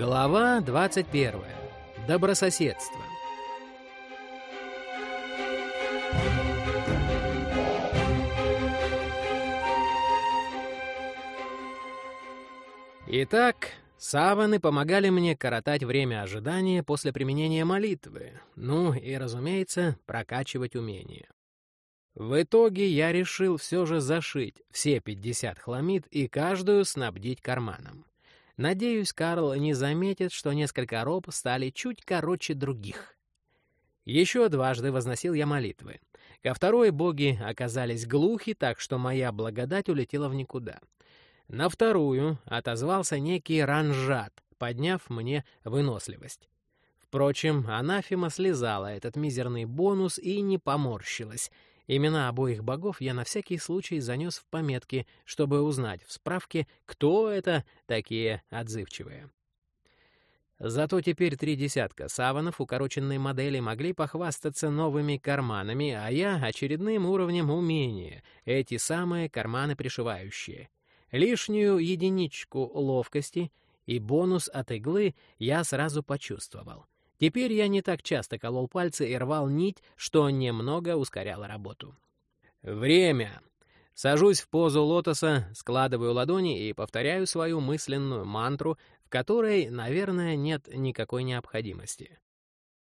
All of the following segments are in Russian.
Глава 21. Добрососедство. Итак, саваны помогали мне коротать время ожидания после применения молитвы, ну и, разумеется, прокачивать умения. В итоге я решил все же зашить все 50 хламид и каждую снабдить карманом. Надеюсь, Карл не заметит, что несколько роб стали чуть короче других. Еще дважды возносил я молитвы. Ко второй боги оказались глухи, так что моя благодать улетела в никуда. На вторую отозвался некий ранжат, подняв мне выносливость. Впрочем, анафима слезала этот мизерный бонус и не поморщилась. Имена обоих богов я на всякий случай занес в пометки, чтобы узнать в справке, кто это такие отзывчивые. Зато теперь три десятка саванов укороченной модели могли похвастаться новыми карманами, а я — очередным уровнем умения, эти самые карманы пришивающие — Лишнюю единичку ловкости и бонус от иглы я сразу почувствовал. Теперь я не так часто колол пальцы и рвал нить, что немного ускоряло работу. Время. Сажусь в позу лотоса, складываю ладони и повторяю свою мысленную мантру, в которой, наверное, нет никакой необходимости.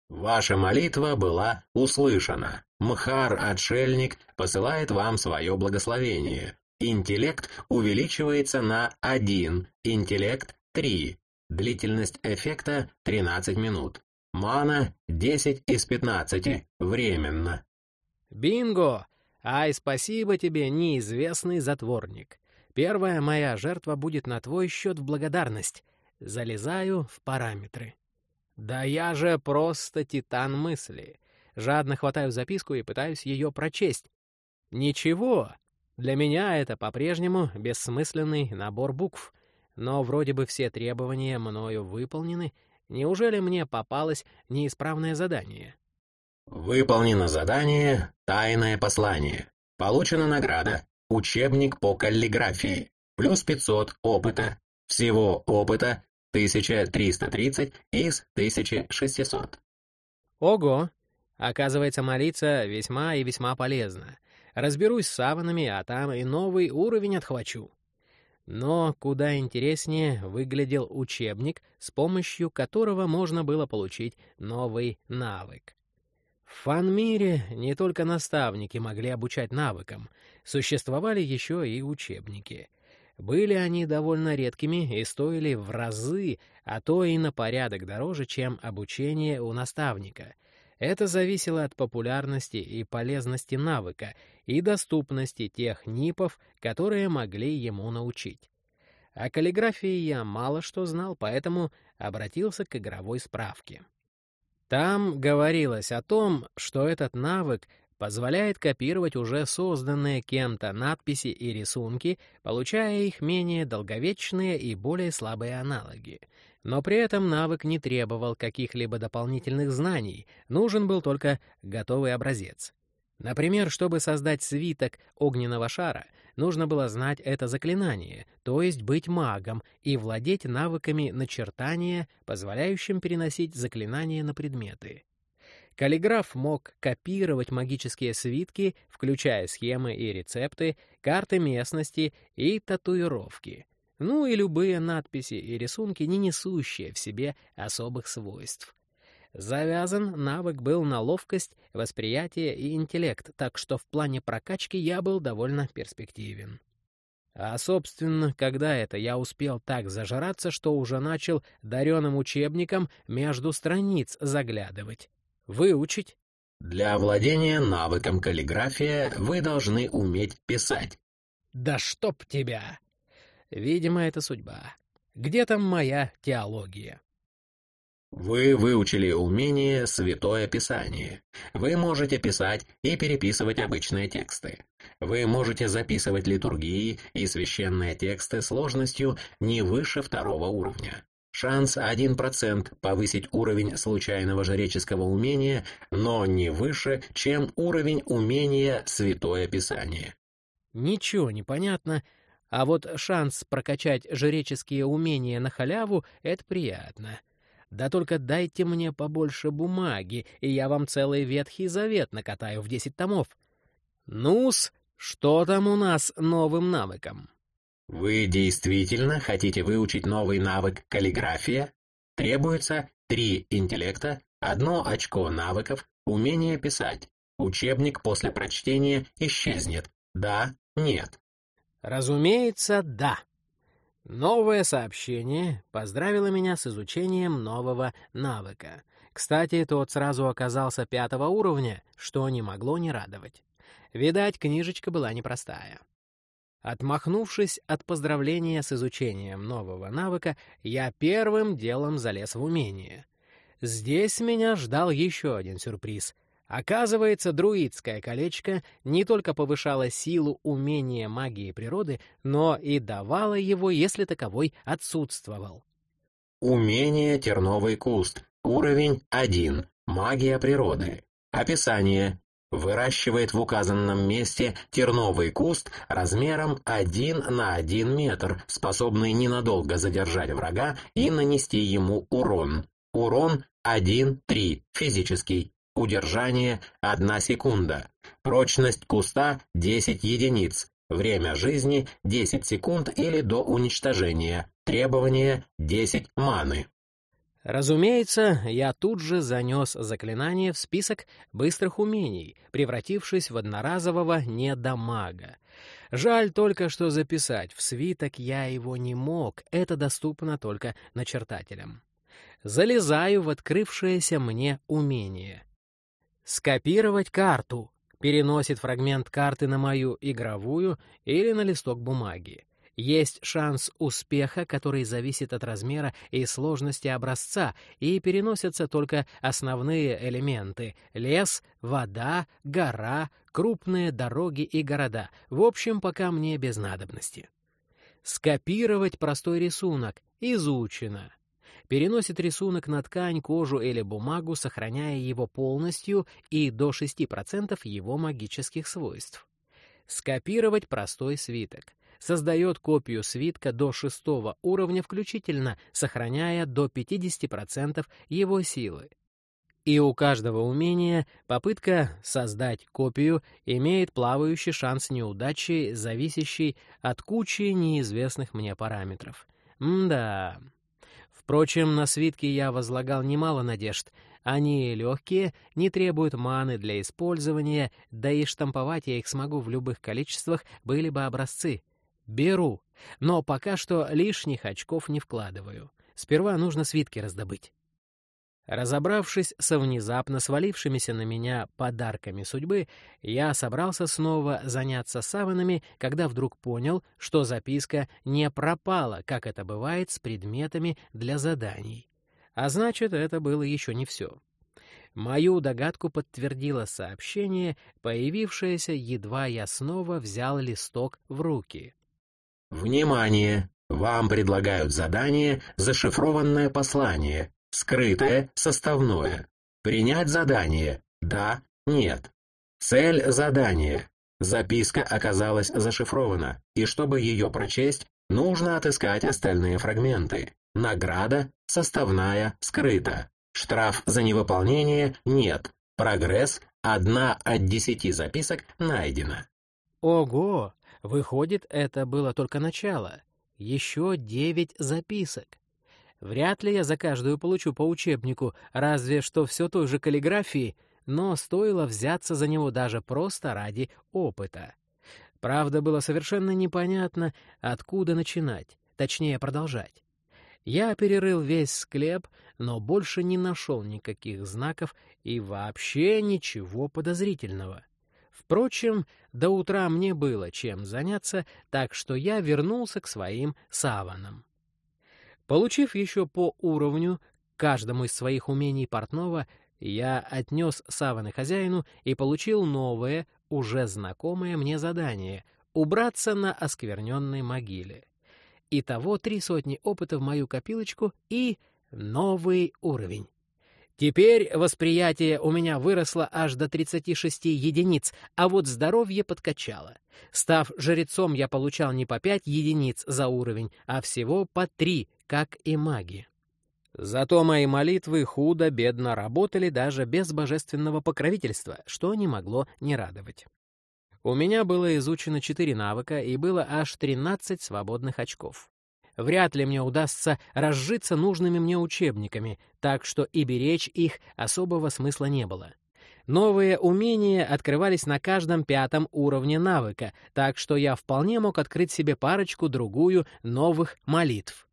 Ваша молитва была услышана. Мхар-отшельник посылает вам свое благословение. Интеллект увеличивается на 1, интеллект 3, длительность эффекта 13 минут. Мана 10 из 15, временно. Бинго! Ай, спасибо тебе, неизвестный затворник. Первая моя жертва будет на твой счет в благодарность. Залезаю в параметры. Да я же просто титан мысли. Жадно хватаю записку и пытаюсь ее прочесть. Ничего, для меня это по-прежнему бессмысленный набор букв, но вроде бы все требования мною выполнены. Неужели мне попалось неисправное задание? Выполнено задание «Тайное послание». Получена награда «Учебник по каллиграфии». Плюс 500 опыта. Всего опыта 1330 из 1600. Ого! Оказывается, молиться весьма и весьма полезно. Разберусь с саванами, а там и новый уровень отхвачу. Но куда интереснее выглядел учебник, с помощью которого можно было получить новый навык. В фан-мире не только наставники могли обучать навыкам, существовали еще и учебники. Были они довольно редкими и стоили в разы, а то и на порядок дороже, чем обучение у наставника — это зависело от популярности и полезности навыка и доступности тех НИПов, которые могли ему научить. О каллиграфии я мало что знал, поэтому обратился к игровой справке. Там говорилось о том, что этот навык позволяет копировать уже созданные кем-то надписи и рисунки, получая их менее долговечные и более слабые аналоги — но при этом навык не требовал каких-либо дополнительных знаний, нужен был только готовый образец. Например, чтобы создать свиток огненного шара, нужно было знать это заклинание, то есть быть магом и владеть навыками начертания, позволяющим переносить заклинания на предметы. Каллиграф мог копировать магические свитки, включая схемы и рецепты, карты местности и татуировки — ну и любые надписи и рисунки, не несущие в себе особых свойств. Завязан навык был на ловкость, восприятие и интеллект, так что в плане прокачки я был довольно перспективен. А, собственно, когда это я успел так зажраться, что уже начал дареным учебником между страниц заглядывать? Выучить? Для владения навыком каллиграфия вы должны уметь писать. Да чтоб тебя! Видимо, это судьба. Где там моя теология? Вы выучили умение «Святое Писание». Вы можете писать и переписывать обычные тексты. Вы можете записывать литургии и священные тексты сложностью не выше второго уровня. Шанс 1% повысить уровень случайного жреческого умения, но не выше, чем уровень умения «Святое Писание». Ничего не понятно, А вот шанс прокачать жреческие умения на халяву — это приятно. Да только дайте мне побольше бумаги, и я вам целый Ветхий Завет накатаю в десять томов. Ну-с, что там у нас новым навыком? Вы действительно хотите выучить новый навык каллиграфия? Требуется три интеллекта, одно очко навыков, умение писать. Учебник после прочтения исчезнет. Да, нет. Разумеется, да. Новое сообщение поздравило меня с изучением нового навыка. Кстати, тот сразу оказался пятого уровня, что не могло не радовать. Видать, книжечка была непростая. Отмахнувшись от поздравления с изучением нового навыка, я первым делом залез в умение. Здесь меня ждал еще один сюрприз — Оказывается, друидское колечко не только повышало силу умения магии природы, но и давало его, если таковой отсутствовал. Умение терновый куст. Уровень 1. Магия природы. Описание. Выращивает в указанном месте терновый куст размером 1 на 1 метр, способный ненадолго задержать врага и нанести ему урон. Урон 1-3, физический. Удержание – 1 секунда. Прочность куста – 10 единиц. Время жизни – 10 секунд или до уничтожения. Требование – 10 маны. Разумеется, я тут же занес заклинание в список быстрых умений, превратившись в одноразового недомага. Жаль только, что записать в свиток я его не мог, это доступно только начертателям. Залезаю в открывшееся мне умение. Скопировать карту. Переносит фрагмент карты на мою игровую или на листок бумаги. Есть шанс успеха, который зависит от размера и сложности образца, и переносятся только основные элементы — лес, вода, гора, крупные дороги и города. В общем, пока мне без надобности. Скопировать простой рисунок. Изучено переносит рисунок на ткань, кожу или бумагу, сохраняя его полностью и до 6% его магических свойств. Скопировать простой свиток. Создает копию свитка до шестого уровня включительно, сохраняя до 50% его силы. И у каждого умения попытка создать копию имеет плавающий шанс неудачи, зависящий от кучи неизвестных мне параметров. М-да. Впрочем, на свитки я возлагал немало надежд. Они легкие, не требуют маны для использования, да и штамповать я их смогу в любых количествах, были бы образцы. Беру, но пока что лишних очков не вкладываю. Сперва нужно свитки раздобыть. Разобравшись со внезапно свалившимися на меня подарками судьбы, я собрался снова заняться саванами, когда вдруг понял, что записка не пропала, как это бывает с предметами для заданий. А значит, это было еще не все. Мою догадку подтвердило сообщение, появившееся, едва я снова взял листок в руки. «Внимание! Вам предлагают задание «Зашифрованное послание». Скрытое, составное. Принять задание. Да, нет. Цель задания. Записка оказалась зашифрована, и чтобы ее прочесть, нужно отыскать остальные фрагменты. Награда составная скрыта. Штраф за невыполнение нет. Прогресс одна от десяти записок найдена. Ого! Выходит, это было только начало. Еще девять записок. Вряд ли я за каждую получу по учебнику, разве что все той же каллиграфии, но стоило взяться за него даже просто ради опыта. Правда, было совершенно непонятно, откуда начинать, точнее продолжать. Я перерыл весь склеп, но больше не нашел никаких знаков и вообще ничего подозрительного. Впрочем, до утра мне было чем заняться, так что я вернулся к своим саванам. Получив еще по уровню каждому из своих умений портного, я отнес саваны хозяину и получил новое, уже знакомое мне задание — убраться на оскверненной могиле. Итого три сотни опыта в мою копилочку и новый уровень. Теперь восприятие у меня выросло аж до 36 единиц, а вот здоровье подкачало. Став жрецом, я получал не по 5 единиц за уровень, а всего по 3, как и маги. Зато мои молитвы худо-бедно работали даже без божественного покровительства, что не могло не радовать. У меня было изучено 4 навыка и было аж 13 свободных очков. Вряд ли мне удастся разжиться нужными мне учебниками, так что и беречь их особого смысла не было. Новые умения открывались на каждом пятом уровне навыка, так что я вполне мог открыть себе парочку-другую новых молитв.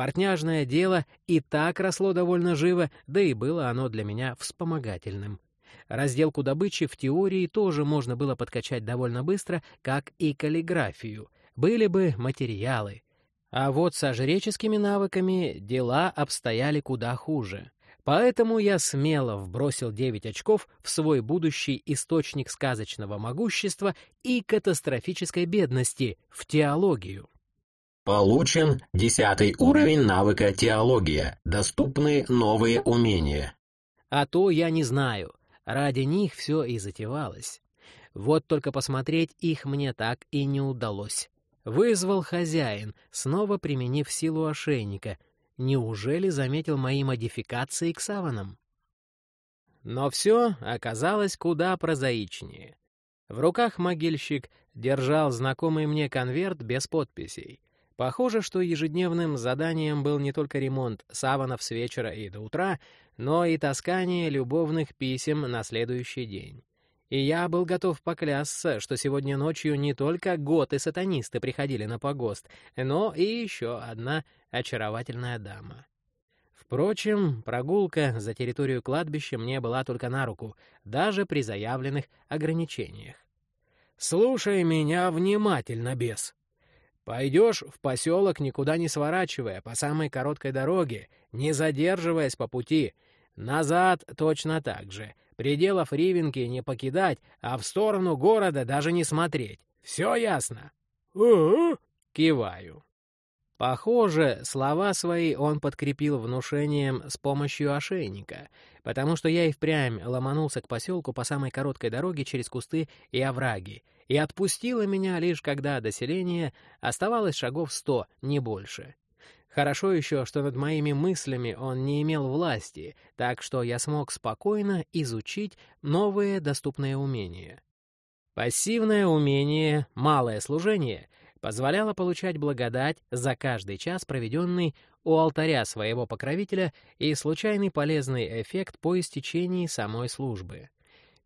Портняжное дело и так росло довольно живо, да и было оно для меня вспомогательным. Разделку добычи в теории тоже можно было подкачать довольно быстро, как и каллиграфию. Были бы материалы. А вот со жреческими навыками дела обстояли куда хуже. Поэтому я смело вбросил 9 очков в свой будущий источник сказочного могущества и катастрофической бедности — в теологию. Получен десятый уровень навыка теология. Доступны новые умения. А то я не знаю. Ради них все и затевалось. Вот только посмотреть их мне так и не удалось. Вызвал хозяин, снова применив силу ошейника. Неужели заметил мои модификации к саванам? Но все оказалось куда прозаичнее. В руках могильщик держал знакомый мне конверт без подписей. Похоже, что ежедневным заданием был не только ремонт саванов с вечера и до утра, но и таскание любовных писем на следующий день. И я был готов поклясться, что сегодня ночью не только готы-сатанисты приходили на погост, но и еще одна очаровательная дама. Впрочем, прогулка за территорию кладбища мне была только на руку, даже при заявленных ограничениях. «Слушай меня внимательно, бес. Пойдешь в поселок, никуда не сворачивая, по самой короткой дороге, не задерживаясь по пути. Назад точно так же. Пределов Ривенки не покидать, а в сторону города даже не смотреть. Все ясно? «Угу», — киваю. Похоже, слова свои он подкрепил внушением с помощью ошейника, потому что я и впрямь ломанулся к поселку по самой короткой дороге через кусты и овраги, и отпустила меня лишь когда до селения оставалось шагов сто, не больше. Хорошо еще, что над моими мыслями он не имел власти, так что я смог спокойно изучить новые доступные умения. Пассивное умение «малое служение» позволяло получать благодать за каждый час, проведенный у алтаря своего покровителя, и случайный полезный эффект по истечении самой службы.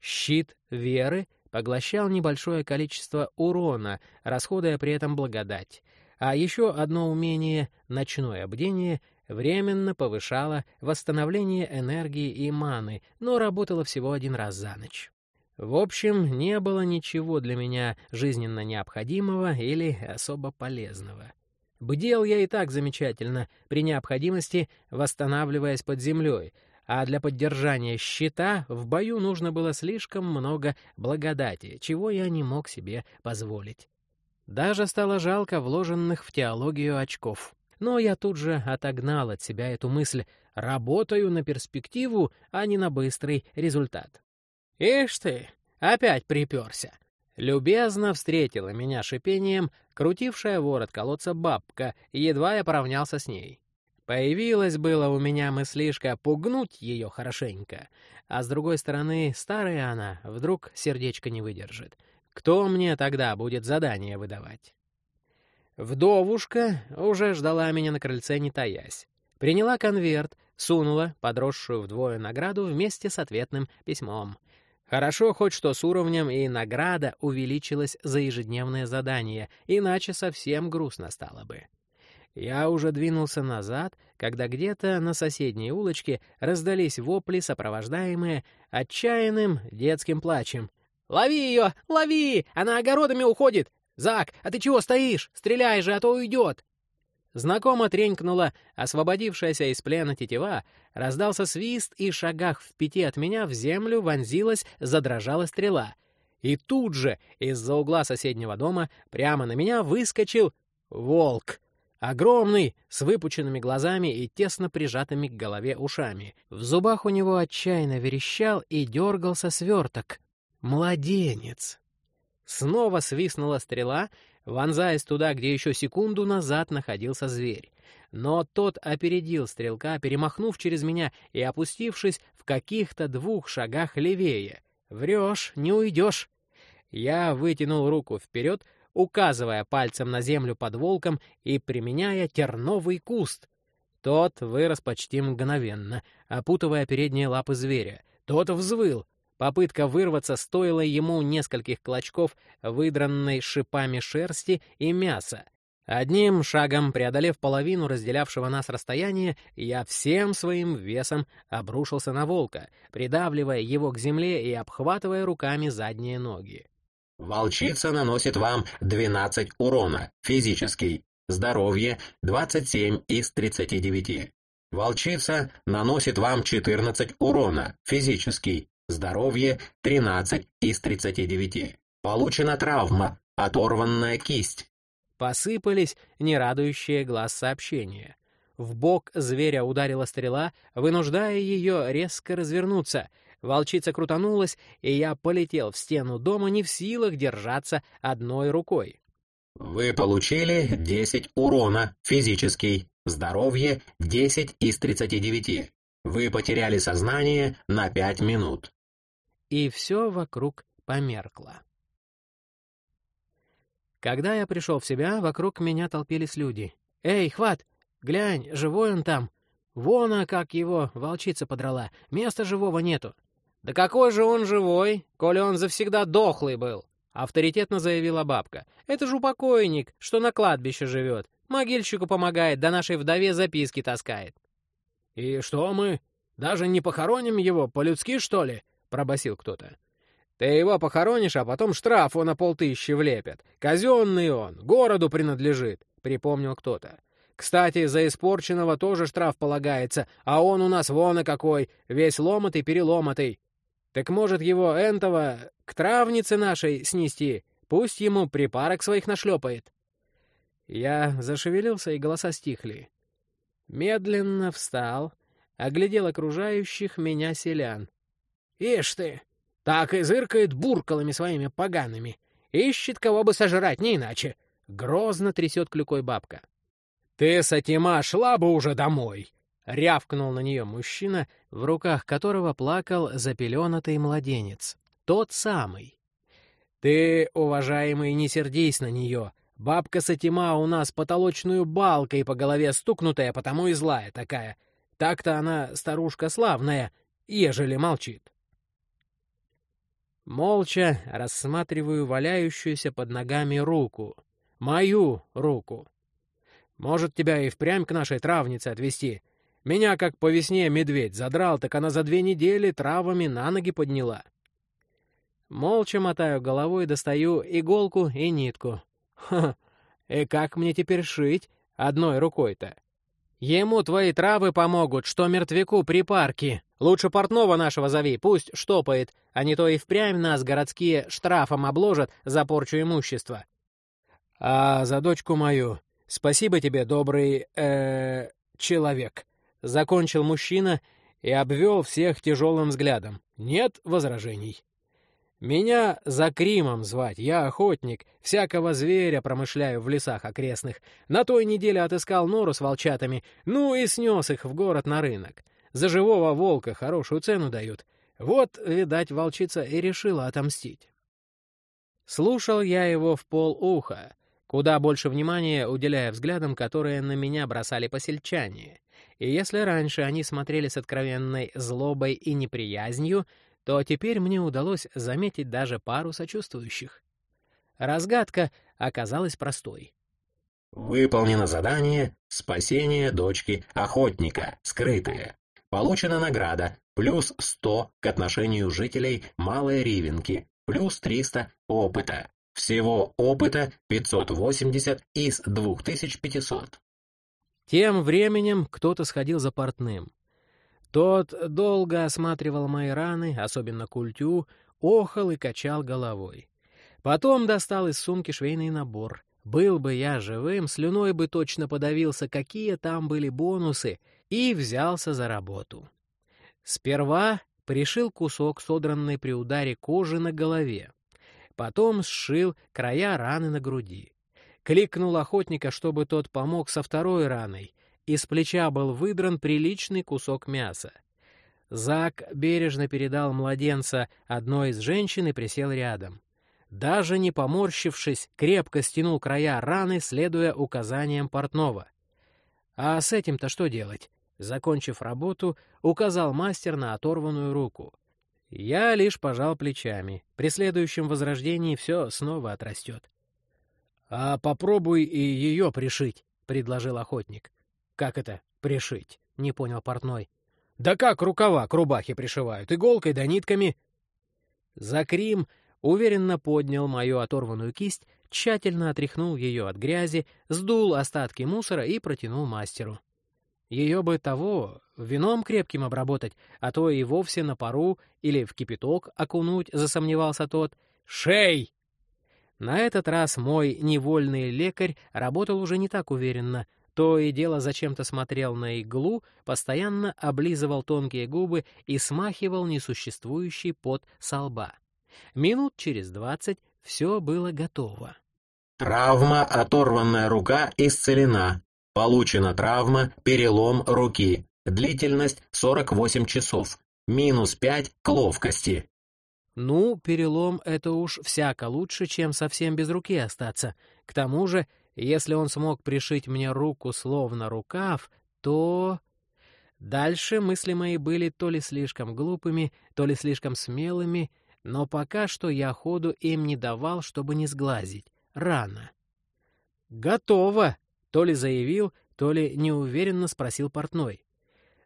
Щит веры поглощал небольшое количество урона, расходуя при этом благодать, а еще одно умение — ночное бдение — временно повышало восстановление энергии и маны, но работало всего один раз за ночь. В общем, не было ничего для меня жизненно необходимого или особо полезного. Бдел я и так замечательно, при необходимости восстанавливаясь под землей, а для поддержания щита в бою нужно было слишком много благодати, чего я не мог себе позволить. Даже стало жалко вложенных в теологию очков. Но я тут же отогнал от себя эту мысль «работаю на перспективу, а не на быстрый результат». «Ишь ты, опять приперся!» Любезно встретила меня шипением, крутившая ворот колодца бабка, едва я поравнялся с ней. Появилась было у меня мыслишка пугнуть ее хорошенько, а с другой стороны, старая она, вдруг сердечко не выдержит. Кто мне тогда будет задание выдавать? Вдовушка уже ждала меня на крыльце, не таясь. Приняла конверт, сунула подросшую вдвое награду вместе с ответным письмом. Хорошо хоть что с уровнем и награда увеличилась за ежедневное задание, иначе совсем грустно стало бы. Я уже двинулся назад, когда где-то на соседней улочке раздались вопли, сопровождаемые отчаянным детским плачем. «Лови ее! Лови! Она огородами уходит! Зак, а ты чего стоишь? Стреляй же, а то уйдет!» Знакомо тренькнула освободившаяся из плена тетива, раздался свист, и шагах в пяти от меня в землю вонзилась, задрожала стрела. И тут же из-за угла соседнего дома прямо на меня выскочил волк. Огромный, с выпученными глазами и тесно прижатыми к голове ушами. В зубах у него отчаянно верещал и дергался сверток. Младенец. Снова свистнула стрела, вонзаясь туда, где еще секунду назад находился зверь. Но тот опередил стрелка, перемахнув через меня и опустившись в каких-то двух шагах левее. «Врешь, не уйдешь!» Я вытянул руку вперед, указывая пальцем на землю под волком и применяя терновый куст. Тот вырос почти мгновенно, опутывая передние лапы зверя. Тот взвыл. Попытка вырваться стоила ему нескольких клочков выдранной шипами шерсти и мяса. Одним шагом, преодолев половину разделявшего нас расстояния, я всем своим весом обрушился на волка, придавливая его к земле и обхватывая руками задние ноги. Волчица наносит вам 12 урона, физический. Здоровье 27 из 39. Волчица наносит вам 14 урона, физический. Здоровье 13 из 39. Получена травма, оторванная кисть. Посыпались нерадующие глаз сообщения. В бок зверя ударила стрела, вынуждая ее резко развернуться — Волчица крутанулась, и я полетел в стену дома не в силах держаться одной рукой. Вы получили 10 урона, физический. Здоровье 10 из 39. Вы потеряли сознание на 5 минут. И все вокруг померкло. Когда я пришел в себя, вокруг меня толпились люди. «Эй, хват, глянь, живой он там. Вон, а как его волчица подрала. Места живого нету. «Да какой же он живой, коли он завсегда дохлый был!» — авторитетно заявила бабка. «Это же упокойник, что на кладбище живет. Могильщику помогает, да нашей вдове записки таскает». «И что мы, даже не похороним его по-людски, что ли?» — пробасил кто-то. «Ты его похоронишь, а потом штрафу на полтыщи влепят. Казенный он, городу принадлежит», — припомнил кто-то. «Кстати, за испорченного тоже штраф полагается, а он у нас вон и какой, весь ломатый-переломатый. Так может его энтова к травнице нашей снести? Пусть ему припарок своих нашлепает. Я зашевелился, и голоса стихли. Медленно встал, оглядел окружающих меня селян. «Ишь ты! Так и зыркает буркалами своими погаными. Ищет, кого бы сожрать, не иначе!» Грозно трясет клюкой бабка. «Ты, Сатима, шла бы уже домой!» — рявкнул на нее мужчина, в руках которого плакал запеленатый младенец. Тот самый. «Ты, уважаемый, не сердись на нее. Бабка Сатима у нас потолочную балкой по голове стукнутая, потому и злая такая. Так-то она старушка славная, ежели молчит». Молча рассматриваю валяющуюся под ногами руку. Мою руку. Может, тебя и впрямь к нашей травнице отвезти? Меня, как по весне медведь задрал, так она за две недели травами на ноги подняла. Молча мотаю головой, достаю иголку и нитку. Ха, и как мне теперь шить одной рукой-то? Ему твои травы помогут, что мертвяку припарки. Лучше портного нашего зови, пусть штопает, а не то и впрямь нас городские штрафом обложат за порчу имущества. А за дочку мою спасибо тебе, добрый, э, человек. Закончил мужчина и обвел всех тяжелым взглядом. Нет возражений. Меня за Кримом звать, я охотник, всякого зверя промышляю в лесах окрестных. На той неделе отыскал нору с волчатами, ну и снес их в город на рынок. За живого волка хорошую цену дают. Вот, видать, волчица и решила отомстить. Слушал я его в полуха, куда больше внимания уделяя взглядам, которые на меня бросали посельчане. И если раньше они смотрели с откровенной злобой и неприязнью, то теперь мне удалось заметить даже пару сочувствующих. Разгадка оказалась простой. Выполнено задание «Спасение дочки охотника. Скрытое». Получена награда плюс 100 к отношению жителей Малой Ривенки, плюс 300 опыта. Всего опыта 580 из 2500. Тем временем кто-то сходил за портным. Тот долго осматривал мои раны, особенно культю, охал и качал головой. Потом достал из сумки швейный набор, Был бы я живым, слюной бы точно подавился, какие там были бонусы, и взялся за работу. Сперва пришил кусок содранной при ударе кожи на голове. Потом сшил края раны на груди. Кликнул охотника, чтобы тот помог со второй раной. Из плеча был выдран приличный кусок мяса. Зак бережно передал младенца одной из женщин и присел рядом. Даже не поморщившись, крепко стянул края раны, следуя указаниям портного. А с этим-то что делать? Закончив работу, указал мастер на оторванную руку. Я лишь пожал плечами. При следующем возрождении все снова отрастет. — А попробуй и ее пришить, — предложил охотник. — Как это пришить? — не понял портной. — Да как рукава к рубахе пришивают, иголкой да нитками. Закрим уверенно поднял мою оторванную кисть, тщательно отряхнул ее от грязи, сдул остатки мусора и протянул мастеру. Ее бы того, вином крепким обработать, а то и вовсе на пару или в кипяток окунуть, засомневался тот. «Шей!» На этот раз мой невольный лекарь работал уже не так уверенно. То и дело зачем-то смотрел на иглу, постоянно облизывал тонкие губы и смахивал несуществующий пот со лба. Минут через двадцать все было готово. Травма, оторванная рука, исцелена. Получена травма, перелом руки. Длительность 48 часов. Минус 5 к ловкости. Ну, перелом — это уж всяко лучше, чем совсем без руки остаться. К тому же, если он смог пришить мне руку словно рукав, то... Дальше мысли мои были то ли слишком глупыми, то ли слишком смелыми, но пока что я ходу им не давал, чтобы не сглазить. Рано. «Готово!» То ли заявил, то ли неуверенно спросил портной.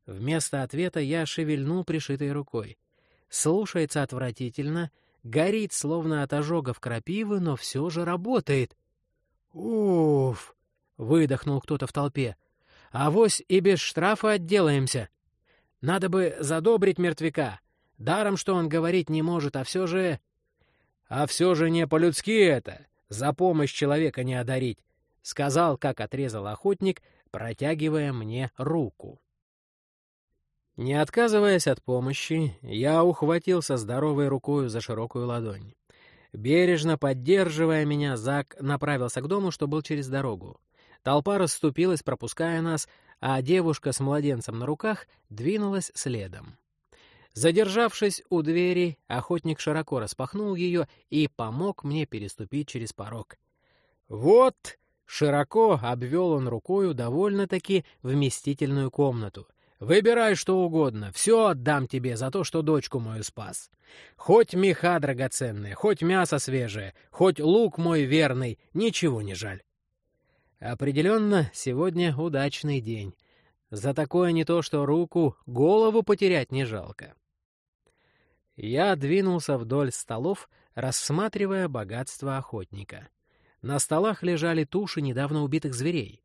Вместо ответа я шевельнул пришитой рукой. Слушается отвратительно, горит, словно от ожогов крапивы, но все же работает. «Уф!» — выдохнул кто-то в толпе. «Авось и без штрафа отделаемся. Надо бы задобрить мертвяка. Даром, что он говорить не может, а все же...» «А все же не по-людски это, за помощь человека не одарить сказал, как отрезал охотник, протягивая мне руку. Не отказываясь от помощи, я ухватился здоровой рукой за широкую ладонь. Бережно поддерживая меня, Зак направился к дому, что был через дорогу. Толпа расступилась, пропуская нас, а девушка с младенцем на руках двинулась следом. Задержавшись у двери, охотник широко распахнул ее и помог мне переступить через порог. «Вот!» Широко обвел он рукою довольно-таки вместительную комнату. «Выбирай что угодно, все отдам тебе за то, что дочку мою спас. Хоть меха драгоценные, хоть мясо свежее, хоть лук мой верный, ничего не жаль». Определенно, сегодня удачный день. За такое не то что руку, голову потерять не жалко. Я двинулся вдоль столов, рассматривая богатство охотника. На столах лежали туши недавно убитых зверей.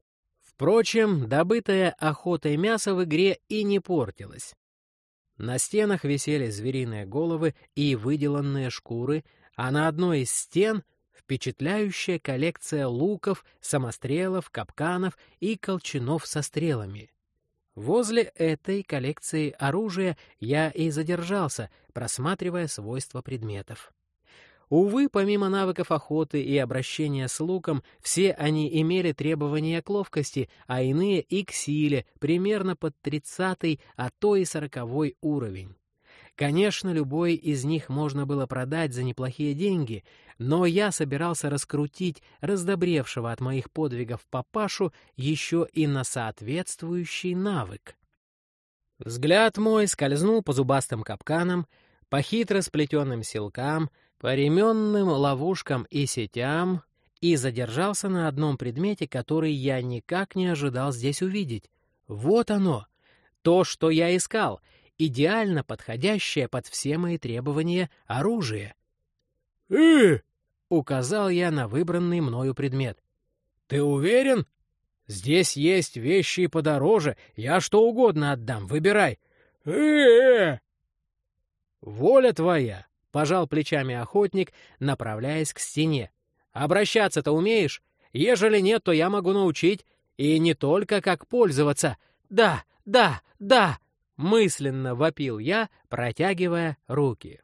Впрочем, добытое охотой мясо в игре и не портилось. На стенах висели звериные головы и выделанные шкуры, а на одной из стен впечатляющая коллекция луков, самострелов, капканов и колчанов со стрелами. Возле этой коллекции оружия я и задержался, просматривая свойства предметов. Увы, помимо навыков охоты и обращения с луком, все они имели требования к ловкости, а иные и к силе, примерно под 30 а то и 40 уровень. Конечно, любой из них можно было продать за неплохие деньги, но я собирался раскрутить раздобревшего от моих подвигов папашу еще и на соответствующий навык. Взгляд мой скользнул по зубастым капканам, по хитро сплетенным силкам, по ременным ловушкам и сетям и задержался на одном предмете, который я никак не ожидал здесь увидеть. Вот оно, то, что я искал, идеально подходящее под все мои требования оружие. «Э!» — указал я на выбранный мною предмет. «Ты уверен? Здесь есть вещи подороже, я что угодно отдам, выбирай». «Э-э-э!» «Воля твоя!» Пожал плечами охотник, направляясь к стене. «Обращаться-то умеешь? Ежели нет, то я могу научить, и не только как пользоваться. Да, да, да!» — мысленно вопил я, протягивая руки.